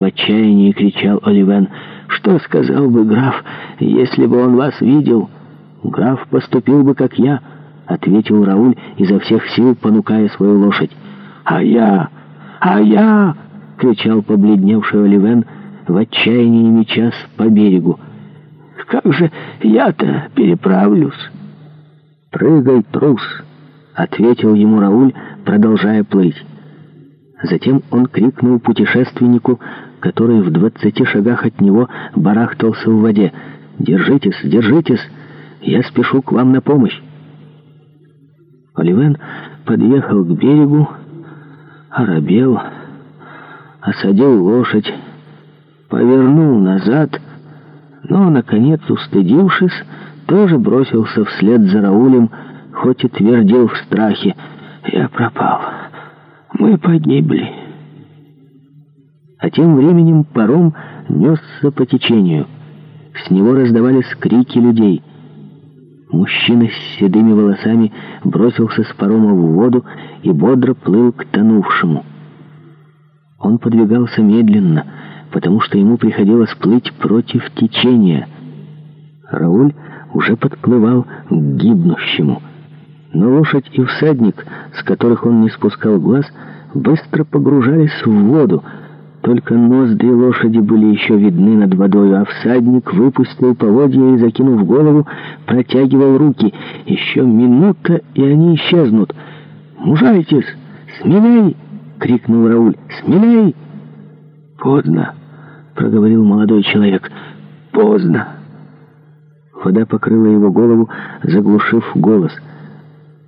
В отчаянии кричал Оливен. «Что сказал бы граф, если бы он вас видел?» «Граф поступил бы, как я», — ответил Рауль, изо всех сил понукая свою лошадь. «А я! А я!» — кричал побледневший Оливен, в отчаянии мечась по берегу. «Как же я-то переправлюсь?» «Прыгай, трус!» — ответил ему Рауль, продолжая плыть. Затем он крикнул путешественнику, который в двадцати шагах от него барахтался в воде. «Держитесь, держитесь! Я спешу к вам на помощь!» Оливен подъехал к берегу, оробел, осадил лошадь, повернул назад, но, наконец, устыдившись, тоже бросился вслед за Раулем, хоть и твердил в страхе «Я пропал». Мы погибли. А тем временем паром несся по течению. С него раздавались крики людей. Мужчина с седыми волосами бросился с парома в воду и бодро плыл к тонувшему. Он подвигался медленно, потому что ему приходилось плыть против течения. Рауль уже подплывал к гибнущему — но лошадь и всадник, с которых он не спускал глаз, быстро погружались в воду. Только ноздри лошади были еще видны над водой, а всадник выпустил поводья и, закинув голову, протягивал руки. Еще минута, и они исчезнут. «Мужайтесь! Смелей!» — крикнул Рауль. «Смелей!» «Поздно!» — проговорил молодой человек. «Поздно!» Вода покрыла его голову, заглушив голос —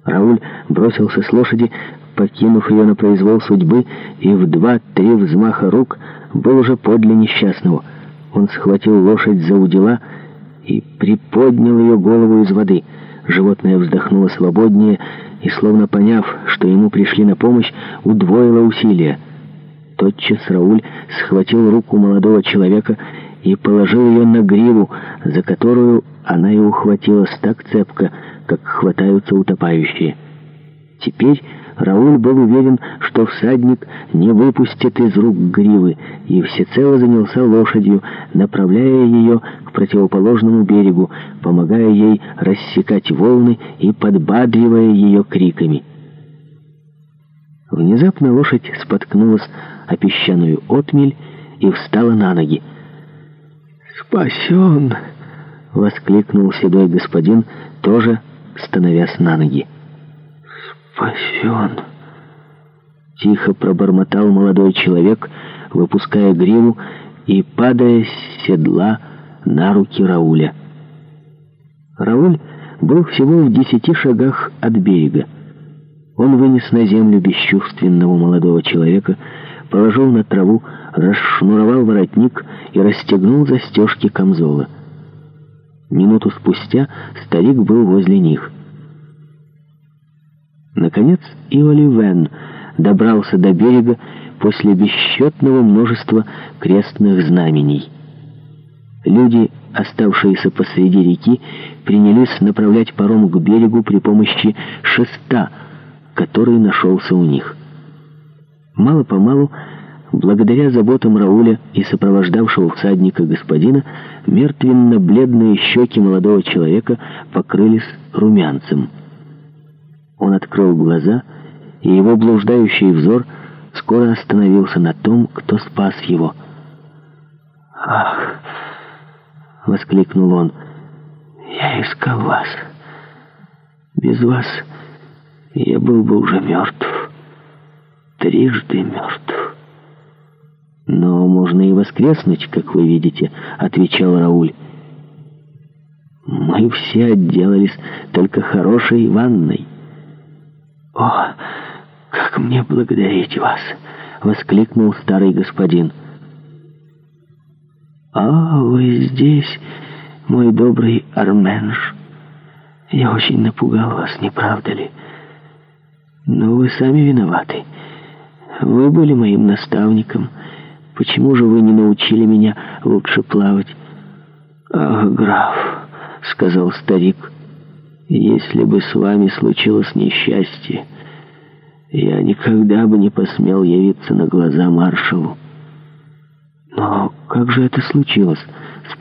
Рауль бросился с лошади, покинув ее на произвол судьбы, и в два-три взмаха рук был уже подле несчастного. Он схватил лошадь за удила и приподнял ее голову из воды. Животное вздохнуло свободнее и, словно поняв, что ему пришли на помощь, удвоило усилия. Тотчас Рауль схватил руку молодого человека и положил ее на гриву, за которую она и ухватилась так цепко, как хватаются утопающие. Теперь Рауль был уверен, что всадник не выпустит из рук гривы, и всецело занялся лошадью, направляя ее к противоположному берегу, помогая ей рассекать волны и подбадривая ее криками. Внезапно лошадь споткнулась о песчаную отмель и встала на ноги. «Спасен!» — воскликнул седой господин, тоже становясь на ноги. «Спасен!» Тихо пробормотал молодой человек, выпуская гриву и падая с седла на руки Рауля. Рауль был всего в десяти шагах от берега. Он вынес на землю бесчувственного молодого человека, положил на траву, расшнуровал воротник и расстегнул застежки камзола. Минуту спустя старик был возле них. Наконец Иоли Вен добрался до берега после бесчетного множества крестных знамений. Люди, оставшиеся посреди реки, принялись направлять паром к берегу при помощи шеста, который нашелся у них. Мало-помалу Благодаря заботам Рауля и сопровождавшего всадника господина, мертвенно-бледные щеки молодого человека покрылись румянцем. Он открыл глаза, и его блуждающий взор скоро остановился на том, кто спас его. «Ах!» — воскликнул он. «Я искал вас. Без вас я был бы уже мертв. Трижды мертв». «Но можно и воскреснуть, как вы видите», — отвечал Рауль. «Мы все отделались только хорошей ванной». «О, как мне благодарить вас!» — воскликнул старый господин. «А вы здесь, мой добрый Арменш. Я очень напугал вас, не правда ли? Но вы сами виноваты. Вы были моим наставником». Почему же вы не научили меня лучше плавать?» «Ах, граф», — сказал старик, — «если бы с вами случилось несчастье, я никогда бы не посмел явиться на глаза маршалу». «Но как же это случилось?»